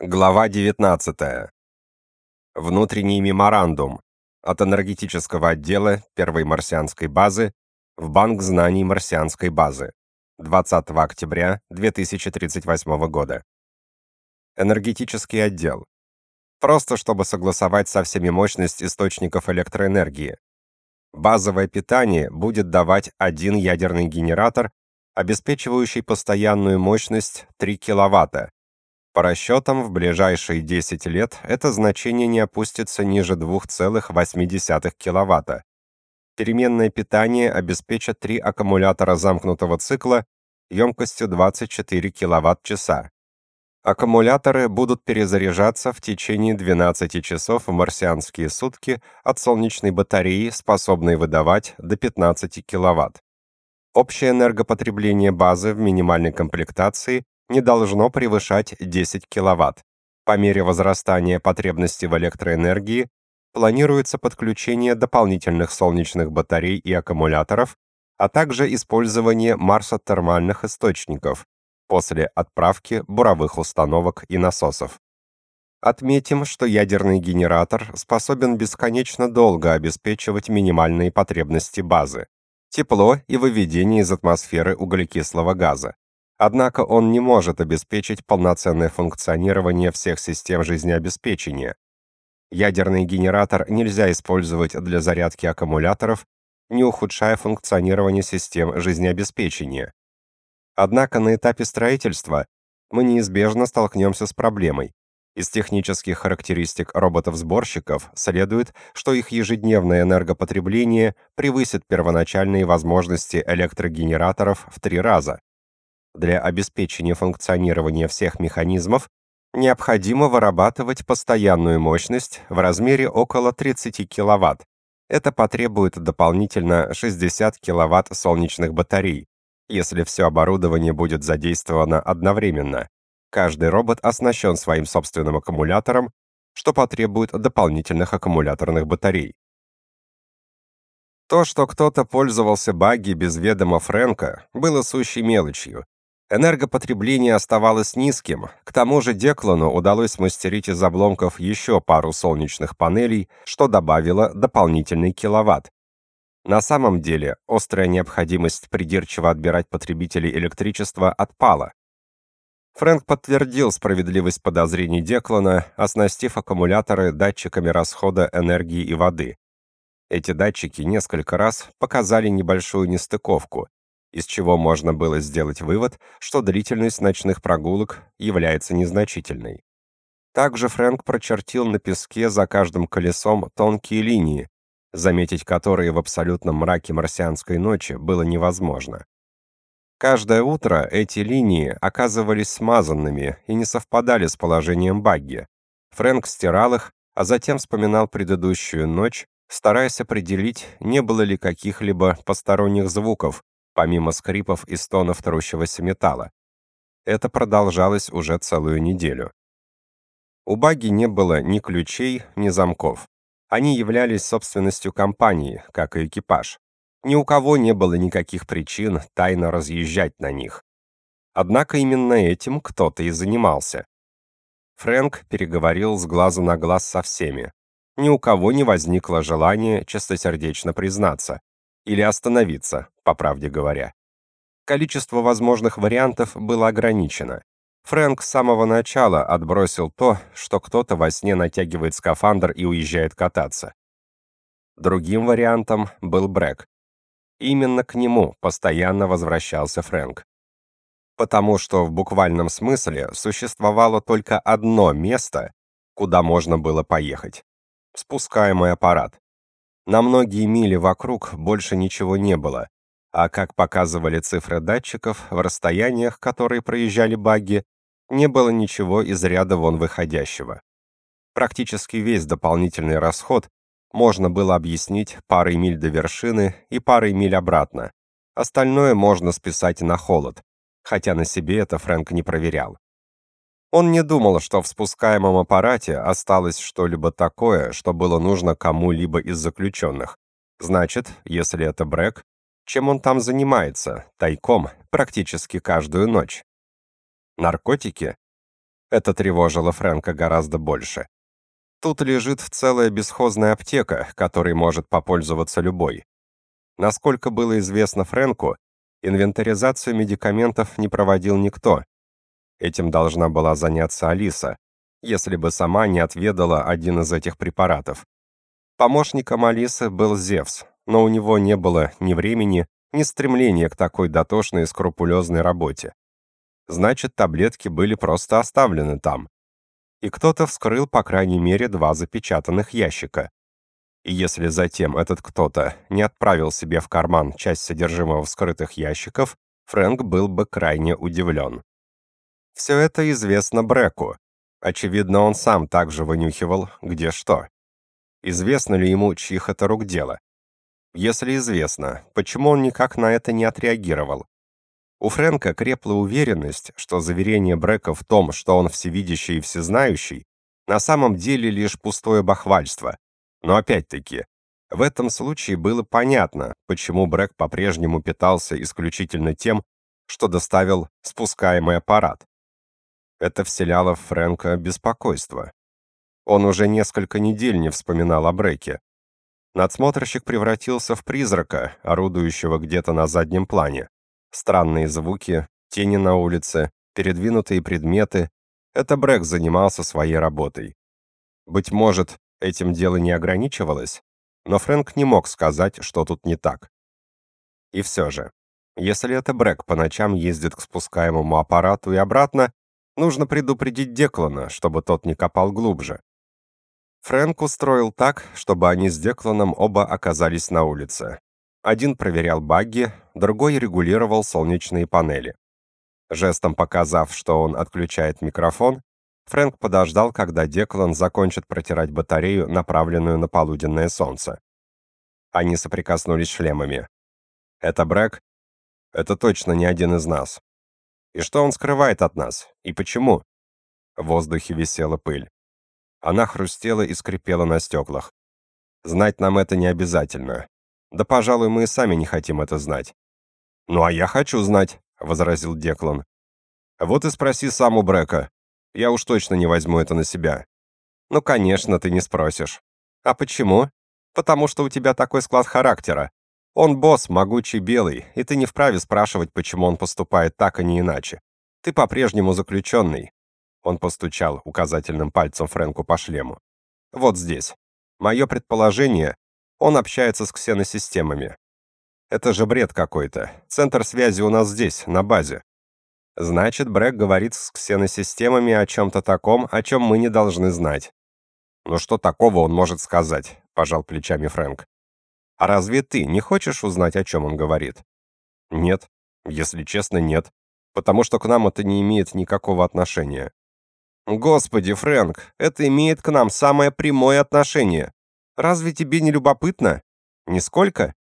Глава 19. Внутренний меморандум от энергетического отдела первой марсианской базы в Банк знаний марсианской базы 20 октября 2038 года. Энергетический отдел. Просто чтобы согласовать со всеми мощность источников электроэнергии. Базовое питание будет давать один ядерный генератор, обеспечивающий постоянную мощность 3 киловатта по расчетам, в ближайшие 10 лет это значение не опустится ниже 2,8 кВт. Переменное питание обеспечат три аккумулятора замкнутого цикла емкостью 24 кВт-часа. Аккумуляторы будут перезаряжаться в течение 12 часов в марсианские сутки от солнечной батареи, способной выдавать до 15 кВт. Общее энергопотребление базы в минимальной комплектации не должно превышать 10 кВт. По мере возрастания потребности в электроэнергии планируется подключение дополнительных солнечных батарей и аккумуляторов, а также использование марсотермальных источников после отправки буровых установок и насосов. Отметим, что ядерный генератор способен бесконечно долго обеспечивать минимальные потребности базы: тепло и выведение из атмосферы углекислого газа. Однако он не может обеспечить полноценное функционирование всех систем жизнеобеспечения. Ядерный генератор нельзя использовать для зарядки аккумуляторов, не ухудшая функционирование систем жизнеобеспечения. Однако на этапе строительства мы неизбежно столкнемся с проблемой. Из технических характеристик роботов-сборщиков следует, что их ежедневное энергопотребление превысит первоначальные возможности электрогенераторов в три раза. Для обеспечения функционирования всех механизмов необходимо вырабатывать постоянную мощность в размере около 30 кВт. Это потребует дополнительно 60 кВт солнечных батарей, если все оборудование будет задействовано одновременно. Каждый робот оснащен своим собственным аккумулятором, что потребует дополнительных аккумуляторных батарей. То, что кто-то пользовался багги без ведома Фрэнка, было сущей мелочью. Энергопотребление оставалось низким, к тому же Деклану удалось смастерить из обломков еще пару солнечных панелей, что добавило дополнительный киловатт. На самом деле, острая необходимость придирчиво отбирать потребителей электричества отпала. Фрэнк подтвердил справедливость подозрений Деклана, оснастив аккумуляторы датчиками расхода энергии и воды. Эти датчики несколько раз показали небольшую нестыковку, из чего можно было сделать вывод, что длительность ночных прогулок является незначительной. Также Фрэнк прочертил на песке за каждым колесом тонкие линии, заметить которые в абсолютном мраке марсианской ночи было невозможно. Каждое утро эти линии оказывались смазанными и не совпадали с положением багги. Фрэнк стирал их, а затем вспоминал предыдущую ночь, стараясь определить, не было ли каких-либо посторонних звуков, помимо скрипов и стонов трущегося металла. Это продолжалось уже целую неделю. У баги не было ни ключей, ни замков. Они являлись собственностью компании, как и экипаж. Ни у кого не было никаких причин тайно разъезжать на них. Однако именно этим кто-то и занимался. Фрэнк переговорил с глазу на глаз со всеми. Ни у кого не возникло желания чистосердечно признаться или остановиться, по правде говоря. Количество возможных вариантов было ограничено. Фрэнк с самого начала отбросил то, что кто-то во сне натягивает скафандр и уезжает кататься. Другим вариантом был Брэк. Именно к нему постоянно возвращался Фрэнк. Потому что в буквальном смысле существовало только одно место, куда можно было поехать. Спускаемый аппарат. На многие мили вокруг больше ничего не было, а как показывали цифры датчиков, в расстояниях, которые проезжали багги, не было ничего из ряда вон выходящего. Практически весь дополнительный расход можно было объяснить парой миль до вершины и парой миль обратно. Остальное можно списать на холод, хотя на себе это Фрэнк не проверял. Он не думал, что в спускаемом аппарате осталось что-либо такое, что было нужно кому-либо из заключенных. Значит, если это Брэк, чем он там занимается, тайком, практически каждую ночь? Наркотики? Это тревожило Фрэнка гораздо больше. Тут лежит целая бесхозная аптека, которой может попользоваться любой. Насколько было известно Фрэнку, инвентаризацию медикаментов не проводил никто. Этим должна была заняться Алиса, если бы сама не отведала один из этих препаратов. Помощником Алисы был Зевс, но у него не было ни времени, ни стремления к такой дотошной и скрупулезной работе. Значит, таблетки были просто оставлены там и кто-то вскрыл по крайней мере два запечатанных ящика. И если затем этот кто-то не отправил себе в карман часть содержимого вскрытых ящиков, Фрэнк был бы крайне удивлен. Все это известно Бреку. Очевидно, он сам также вынюхивал, где что. Известно ли ему, чьих это рук дело? Если известно, почему он никак на это не отреагировал? У Фрэнка крепла уверенность, что заверение Брека в том, что он всевидящий и всезнающий, на самом деле лишь пустое бахвальство. Но опять-таки, в этом случае было понятно, почему Брек по-прежнему питался исключительно тем, что доставил спускаемый аппарат. Это вселяло в Фрэнка беспокойство. Он уже несколько недель не вспоминал о Бреке. Надсмотрщик превратился в призрака, орудующего где-то на заднем плане. Странные звуки, тени на улице, передвинутые предметы — это Брэк занимался своей работой. Быть может, этим дело не ограничивалось, но Фрэнк не мог сказать, что тут не так. И все же, если это Брэк по ночам ездит к спускаемому аппарату и обратно, нужно предупредить Деклана, чтобы тот не копал глубже. Фрэнк устроил так, чтобы они с Декланом оба оказались на улице. Один проверял багги, другой регулировал солнечные панели. Жестом показав, что он отключает микрофон, Фрэнк подождал, когда Деклан закончит протирать батарею, направленную на полуденное солнце. Они соприкоснулись шлемами. «Это Брэк?» «Это точно не один из нас». «И что он скрывает от нас? И почему?» В воздухе висела пыль. Она хрустела и скрипела на стеклах. «Знать нам это не обязательно. Да, пожалуй, мы и сами не хотим это знать. Ну а я хочу знать, возразил Деклан. Вот и спроси сам у Брека. Я уж точно не возьму это на себя. Ну, конечно, ты не спросишь. А почему? Потому что у тебя такой склад характера. Он босс, могучий белый, и ты не вправе спрашивать, почему он поступает так, а не иначе. Ты по-прежнему заключенный. Он постучал указательным пальцем Фрэнку по шлему. Вот здесь. Мое предположение, он общается с ксеносистемами. Это же бред какой-то. Центр связи у нас здесь, на базе. Значит, Брэк говорит с ксеносистемами о чем-то таком, о чем мы не должны знать. Но что такого он может сказать? Пожал плечами Фрэнк. А разве ты не хочешь узнать, о чем он говорит? Нет. Если честно, нет. Потому что к нам это не имеет никакого отношения. Господи, Фрэнк, это имеет к нам самое прямое отношение. Разве тебе не любопытно? Нисколько?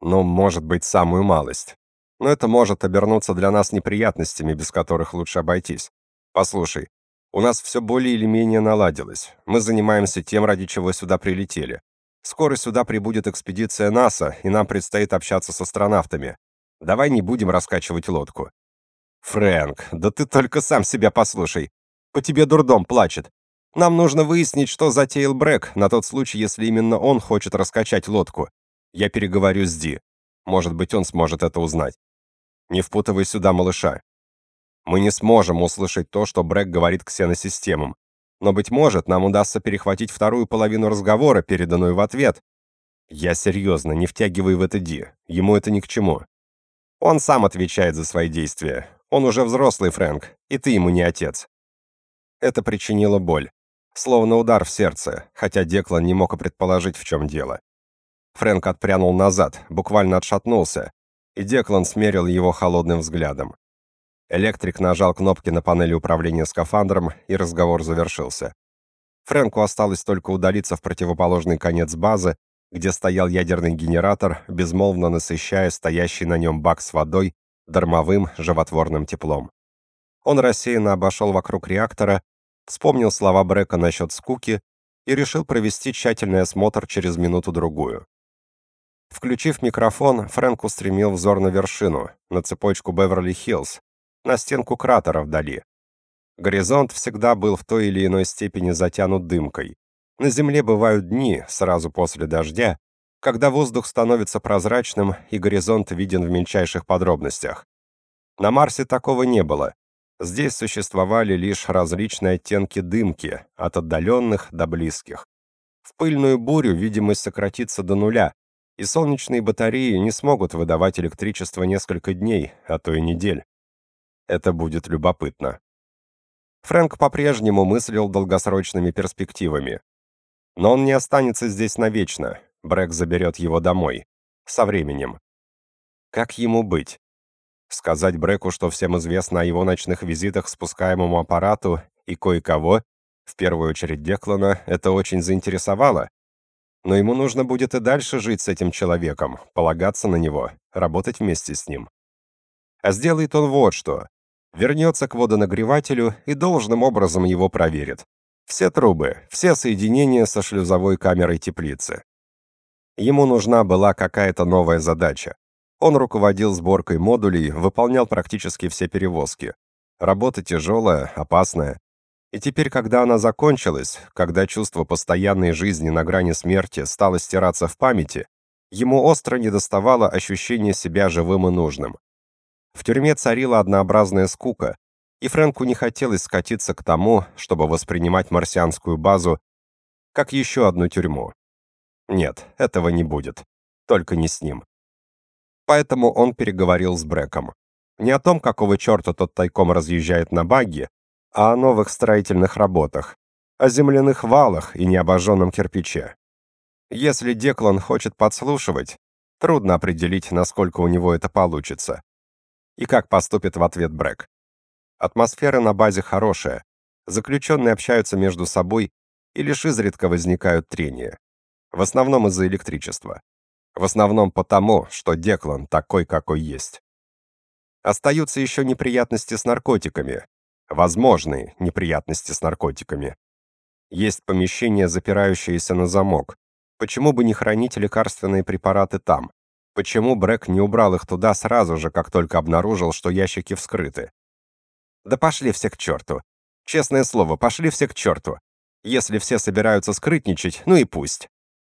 Ну, может быть, самую малость. Но это может обернуться для нас неприятностями, без которых лучше обойтись. Послушай, у нас все более или менее наладилось. Мы занимаемся тем, ради чего сюда прилетели. Скоро сюда прибудет экспедиция НАСА, и нам предстоит общаться с астронавтами. Давай не будем раскачивать лодку. Фрэнк, да ты только сам себя послушай. По тебе дурдом плачет. Нам нужно выяснить, что затеял Брэк, на тот случай, если именно он хочет раскачать лодку. Я переговорю с Ди. Может быть, он сможет это узнать. Не впутывай сюда малыша. Мы не сможем услышать то, что Брэк говорит ксеносистемам. Но, быть может, нам удастся перехватить вторую половину разговора, переданную в ответ. Я серьезно, не втягивай в это Ди. Ему это ни к чему. Он сам отвечает за свои действия. Он уже взрослый, Фрэнк, и ты ему не отец. Это причинило боль. Словно удар в сердце, хотя Деклан не мог и предположить, в чем дело. Фрэнк отпрянул назад, буквально отшатнулся, и Деклан смерил его холодным взглядом. Электрик нажал кнопки на панели управления скафандром, и разговор завершился. Фрэнку осталось только удалиться в противоположный конец базы, где стоял ядерный генератор, безмолвно насыщая стоящий на нем бак с водой дармовым животворным теплом. Он рассеянно обошел вокруг реактора, вспомнил слова Брека насчет скуки и решил провести тщательный осмотр через минуту-другую. Включив микрофон, Фрэнк устремил взор на вершину, на цепочку Беверли-Хиллз, на стенку кратера вдали. Горизонт всегда был в той или иной степени затянут дымкой. На Земле бывают дни, сразу после дождя, когда воздух становится прозрачным и горизонт виден в мельчайших подробностях. На Марсе такого не было. Здесь существовали лишь различные оттенки дымки, от отдаленных до близких. В пыльную бурю видимость сократится до нуля, и солнечные батареи не смогут выдавать электричество несколько дней, а то и недель. Это будет любопытно. Фрэнк по-прежнему мыслил долгосрочными перспективами. Но он не останется здесь навечно. Брэк заберет его домой. Со временем. Как ему быть? Сказать Брэку, что всем известно о его ночных визитах к спускаемому аппарату и кое-кого, в первую очередь Деклана, это очень заинтересовало. Но ему нужно будет и дальше жить с этим человеком, полагаться на него, работать вместе с ним. А сделает он вот что вернется к водонагревателю и должным образом его проверит. Все трубы, все соединения со шлюзовой камерой теплицы. Ему нужна была какая-то новая задача. Он руководил сборкой модулей, выполнял практически все перевозки. Работа тяжелая, опасная. И теперь, когда она закончилась, когда чувство постоянной жизни на грани смерти стало стираться в памяти, ему остро недоставало ощущения себя живым и нужным. В тюрьме царила однообразная скука, и Фрэнку не хотелось скатиться к тому, чтобы воспринимать марсианскую базу как еще одну тюрьму. Нет, этого не будет. Только не с ним. Поэтому он переговорил с Брэком. Не о том, какого черта тот тайком разъезжает на багги, а о новых строительных работах, о земляных валах и необожженном кирпиче. Если Деклан хочет подслушивать, трудно определить, насколько у него это получится и как поступит в ответ Брэк. Атмосфера на базе хорошая. Заключенные общаются между собой, и лишь изредка возникают трения. В основном из-за электричества. В основном потому, что Деклан такой, какой есть. Остаются еще неприятности с наркотиками. Возможные неприятности с наркотиками. Есть помещение, запирающееся на замок. Почему бы не хранить лекарственные препараты там? Почему Брэк не убрал их туда сразу же, как только обнаружил, что ящики вскрыты? Да пошли все к черту. Честное слово, пошли все к черту. Если все собираются скрытничать, ну и пусть.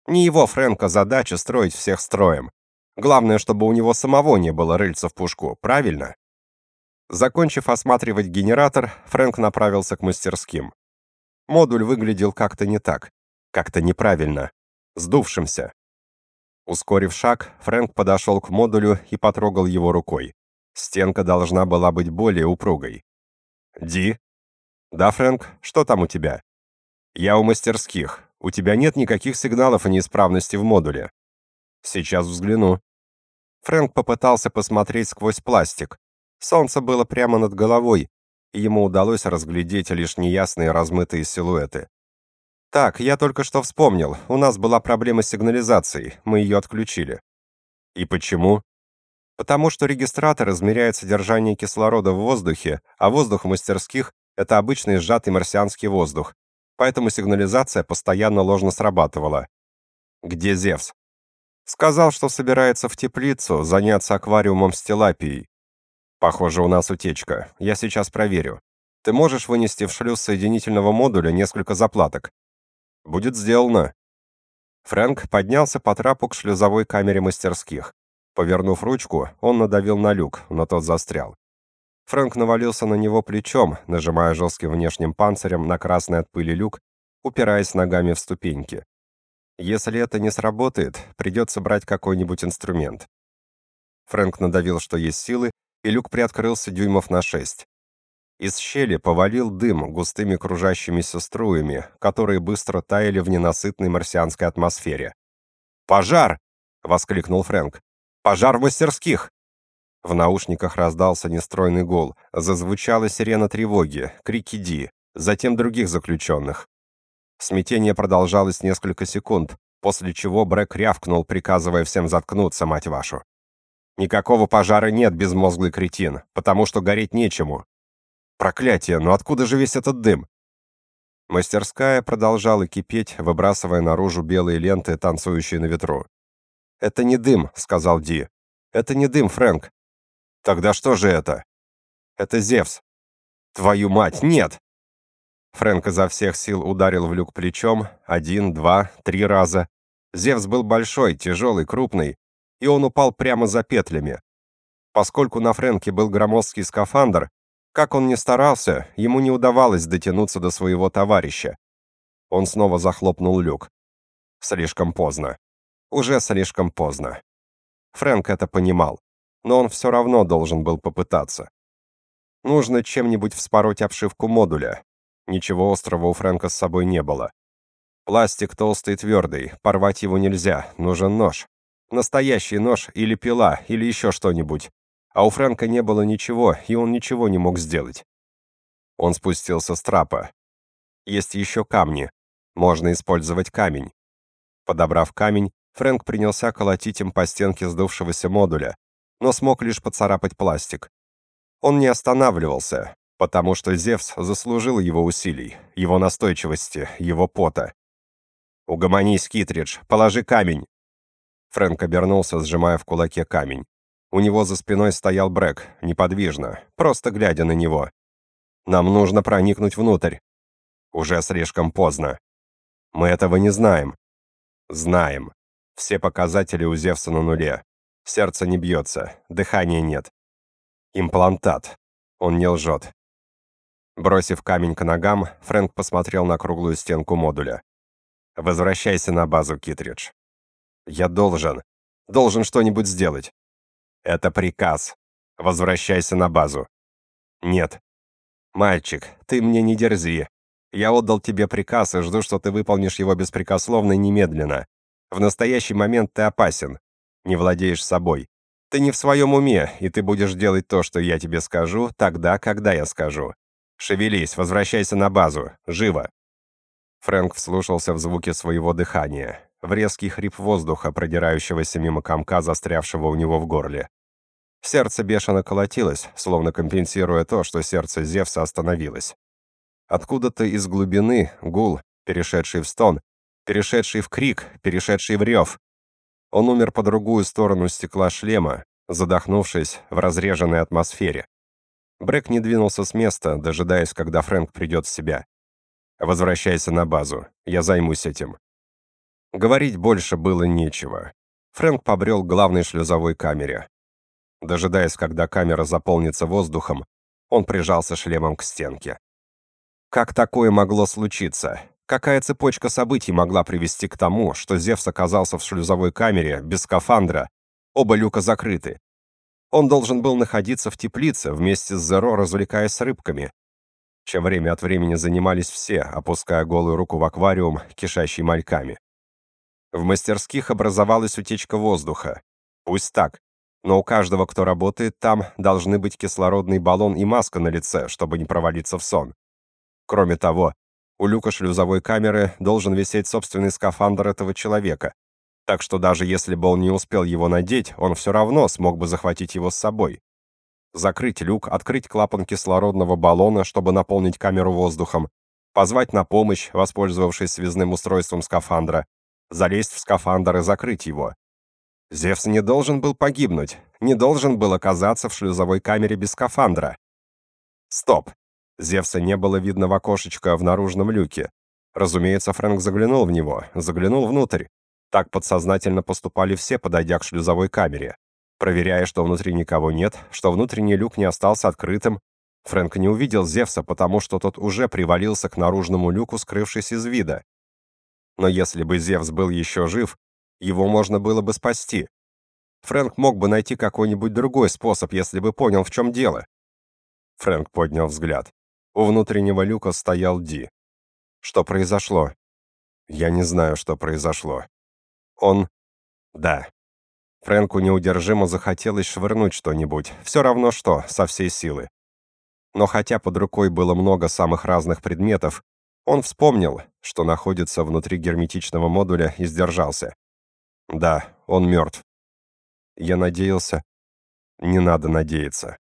Не его Фрэнка задача строить всех строем. Главное, чтобы у него самого не было рыльца в пушку, правильно? Закончив осматривать генератор, Фрэнк направился к мастерским. Модуль выглядел как-то не так, как-то неправильно, сдувшимся. Ускорив шаг, Фрэнк подошел к модулю и потрогал его рукой. Стенка должна была быть более упругой. «Ди?» «Да, Фрэнк, что там у тебя?» «Я у мастерских. У тебя нет никаких сигналов о неисправности в модуле». «Сейчас взгляну». Фрэнк попытался посмотреть сквозь пластик. Солнце было прямо над головой, и ему удалось разглядеть лишь неясные размытые силуэты. Так, я только что вспомнил. У нас была проблема с сигнализацией. Мы ее отключили. И почему? Потому что регистратор измеряет содержание кислорода в воздухе, а воздух в мастерских это обычный сжатый марсианский воздух. Поэтому сигнализация постоянно ложно срабатывала. Где Зевс? Сказал, что собирается в теплицу заняться аквариумом с тилапией. Похоже, у нас утечка. Я сейчас проверю. Ты можешь вынести в шлюз соединительного модуля несколько заплаток. Будет сделано. Фрэнк поднялся по трапу к шлюзовой камере мастерских. Повернув ручку, он надавил на люк, но тот застрял. Фрэнк навалился на него плечом, нажимая жестким внешним панцирем на красный от пыли люк, упираясь ногами в ступеньки. Если это не сработает, придется брать какой-нибудь инструмент. Фрэнк надавил, что есть силы, и люк приоткрылся дюймов на шесть. Из щели повалил дым густыми кружащимися струями, которые быстро таяли в ненасытной марсианской атмосфере. «Пожар!» — воскликнул Фрэнк. «Пожар в мастерских!» В наушниках раздался нестройный гул, зазвучала сирена тревоги, крики Ди, затем других заключенных. Смятение продолжалось несколько секунд, после чего Брэк рявкнул, приказывая всем заткнуться, мать вашу. «Никакого пожара нет, безмозглый кретин, потому что гореть нечему. Проклятие, но откуда же весь этот дым? Мастерская продолжала кипеть, выбрасывая наружу белые ленты, танцующие на ветру. «Это не дым», — сказал Ди. «Это не дым, Фрэнк». «Тогда что же это?» «Это Зевс». Твою мать, нет! Фрэнк изо всех сил ударил в люк плечом, один, два, три раза. Зевс был большой, тяжелый, крупный, и он упал прямо за петлями. Поскольку на Фрэнке был громоздкий скафандр, как он ни старался, ему не удавалось дотянуться до своего товарища. Он снова захлопнул люк. Слишком поздно. Уже слишком поздно. Фрэнк это понимал, но он все равно должен был попытаться. Нужно чем-нибудь вспороть обшивку модуля. Ничего острого у Фрэнка с собой не было. Пластик толстый и твердый, порвать его нельзя, нужен нож. Настоящий нож или пила, или еще что-нибудь. А у Фрэнка не было ничего, и он ничего не мог сделать. Он спустился с трапа. Есть еще камни. Можно использовать камень. Подобрав камень, Фрэнк принялся колотить им по стенке сдувшегося модуля, но смог лишь поцарапать пластик. Он не останавливался, потому что Зевс заслужил его усилий, его настойчивости, его пота. «Угомонись, Китридж, положи камень!» Фрэнк обернулся, сжимая в кулаке камень. У него за спиной стоял Брэк, неподвижно, просто глядя на него. «Нам нужно проникнуть внутрь». «Уже слишком поздно». «Мы этого не знаем». «Знаем. Все показатели у Зевса на нуле. Сердце не бьется, дыхания нет. Имплантат. Он не лжет. Бросив камень к ногам, Фрэнк посмотрел на круглую стенку модуля. «Возвращайся на базу, Китридж. Я должен, должен что-нибудь сделать. Это приказ. Возвращайся на базу. Нет. Мальчик, ты мне не дерзи. Я отдал тебе приказ и жду, что ты выполнишь его беспрекословно и немедленно. В настоящий момент ты опасен. Не владеешь собой. Ты не в своем уме, и ты будешь делать то, что я тебе скажу, тогда, когда я скажу. Шевелись, возвращайся на базу. Живо. Фрэнк вслушался в звуки своего дыхания в резкий хрип воздуха, продирающегося мимо комка, застрявшего у него в горле. Сердце бешено колотилось, словно компенсируя то, что сердце Зевса остановилось. Откуда-то из глубины гул, перешедший в стон, перешедший в крик, перешедший в рев. Он умер по другую сторону стекла шлема, задохнувшись в разреженной атмосфере. Брэк не двинулся с места, дожидаясь, когда Фрэнк придет в себя. «Возвращайся на базу. Я займусь этим. Говорить больше было нечего. Фрэнк побрел к главной шлюзовой камере. Дожидаясь, когда камера заполнится воздухом, он прижался шлемом к стенке. Как такое могло случиться? Какая цепочка событий могла привести к тому, что Зевс оказался в шлюзовой камере без скафандра, оба люка закрыты? Он должен был находиться в теплице вместе с Зеро, развлекаясь с рыбками, чем время от времени занимались все, опуская голую руку в аквариум, кишащий мальками. В мастерских образовалась утечка воздуха. Пусть так. Но у каждого, кто работает там, должны быть кислородный баллон и маска на лице, чтобы не провалиться в сон. Кроме того, у люка шлюзовой камеры должен висеть собственный скафандр этого человека. Так что даже если бы он не успел его надеть, он все равно смог бы захватить его с собой. Закрыть люк, открыть клапан кислородного баллона, чтобы наполнить камеру воздухом, позвать на помощь, воспользовавшись связным устройством скафандра, залезть в скафандр и закрыть его. Зевс не должен был погибнуть, не должен был оказаться в шлюзовой камере без скафандра. Стоп. Зевса не было видно в окошечко в наружном люке. Разумеется, Фрэнк заглянул в него, заглянул внутрь. Так подсознательно поступали все, подойдя к шлюзовой камере. Проверяя, что внутри никого нет, что внутренний люк не остался открытым, Фрэнк не увидел Зевса, потому что тот уже привалился к наружному люку, скрывшись из вида. Но если бы Зевс был еще жив, его можно было бы спасти. Фрэнк мог бы найти какой-нибудь другой способ, если бы понял, в чем дело. Фрэнк поднял взгляд. У внутреннего люка стоял Ди. Что произошло? Я не знаю, что произошло. Он... Да. Фрэнку неудержимо захотелось швырнуть что-нибудь, все равно что, со всей силы. Но хотя под рукой было много самых разных предметов, он вспомнил, что находится внутри герметичного модуля и сдержался. Да, он мертв. Я надеялся. Не надо надеяться.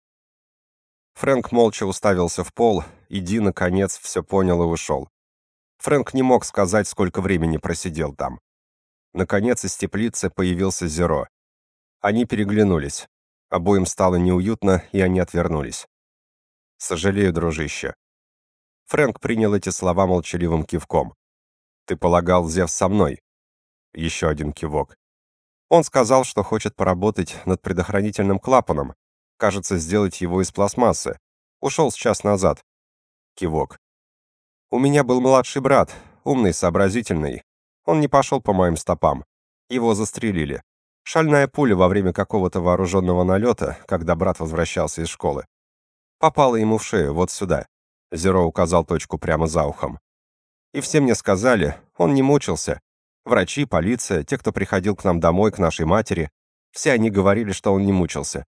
Фрэнк молча уставился в пол, и Ди, наконец, все понял и ушел. Фрэнк не мог сказать, сколько времени просидел там. Наконец из теплицы появился Зеро. Они переглянулись. Обоим стало неуютно, и они отвернулись. Сожалею, дружище. Фрэнк принял эти слова молчаливым кивком. Ты полагал, Зевс со мной? Еще один кивок. Он сказал, что хочет поработать над предохранительным клапаном. Кажется, сделать его из пластмассы. Ушел с час назад. Кивок. У меня был младший брат, умный, сообразительный. Он не пошел по моим стопам. Его застрелили. Шальная пуля во время какого-то вооруженного налета, когда брат возвращался из школы. Попала ему в шею, вот сюда. Зеро указал точку прямо за ухом. И все мне сказали, он не мучился. Врачи, полиция, те, кто приходил к нам домой, к нашей матери, все они говорили, что он не мучился.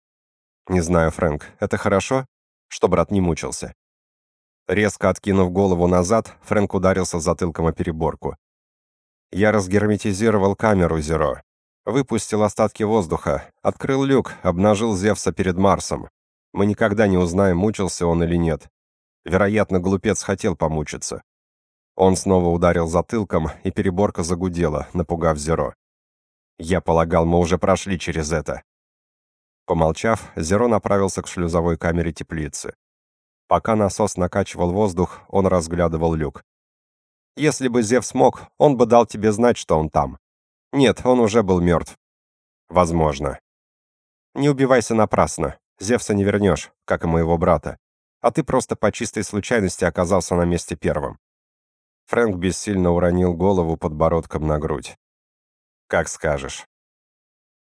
Не знаю, Фрэнк, это хорошо, что брат не мучился. Резко откинув голову назад, Фрэнк ударился затылком о переборку. Я разгерметизировал камеру Зеро, выпустил остатки воздуха, открыл люк, обнажил Зевса перед Марсом. Мы никогда не узнаем, мучился он или нет. Вероятно, глупец хотел помучиться. Он снова ударил затылком, и переборка загудела, напугав Зеро. Я полагал, мы уже прошли через это. Помолчав, Зеро направился к шлюзовой камере теплицы. Пока насос накачивал воздух, он разглядывал люк. Если бы Зев смог, он бы дал тебе знать, что он там. Нет, он уже был мертв. Возможно. Не убивайся напрасно. Зевса не вернешь, как и моего брата. А ты просто по чистой случайности оказался на месте первым. Фрэнк бессильно уронил голову подбородком на грудь. «Как скажешь».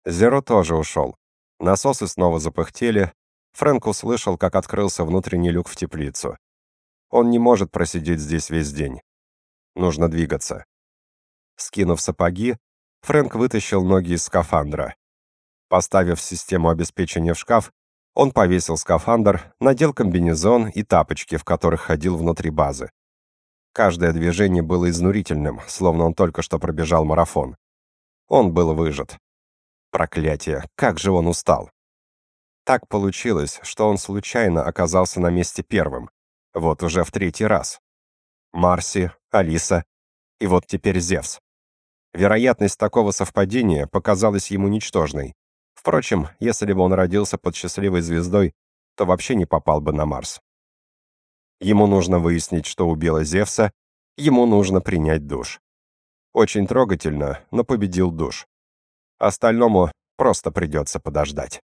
Зеро тоже ушел. Насосы снова запыхтели. Фрэнк услышал, как открылся внутренний люк в теплицу. Он не может просидеть здесь весь день. Нужно двигаться. Скинув сапоги, Фрэнк вытащил ноги из скафандра. Поставив систему обеспечения в шкаф, он повесил скафандр, надел комбинезон и тапочки, в которых ходил внутри базы. Каждое движение было изнурительным, словно он только что пробежал марафон. Он был выжат. Проклятие, как же он устал. Так получилось, что он случайно оказался на месте первым. Вот уже в третий раз. Марси, Алиса и вот теперь Зевс. Вероятность такого совпадения показалась ему ничтожной. Впрочем, если бы он родился под счастливой звездой, то вообще не попал бы на Марс. Ему нужно выяснить, что убило Зевса, ему нужно принять душ. Очень трогательно, но победил душ. Остальному просто придется подождать.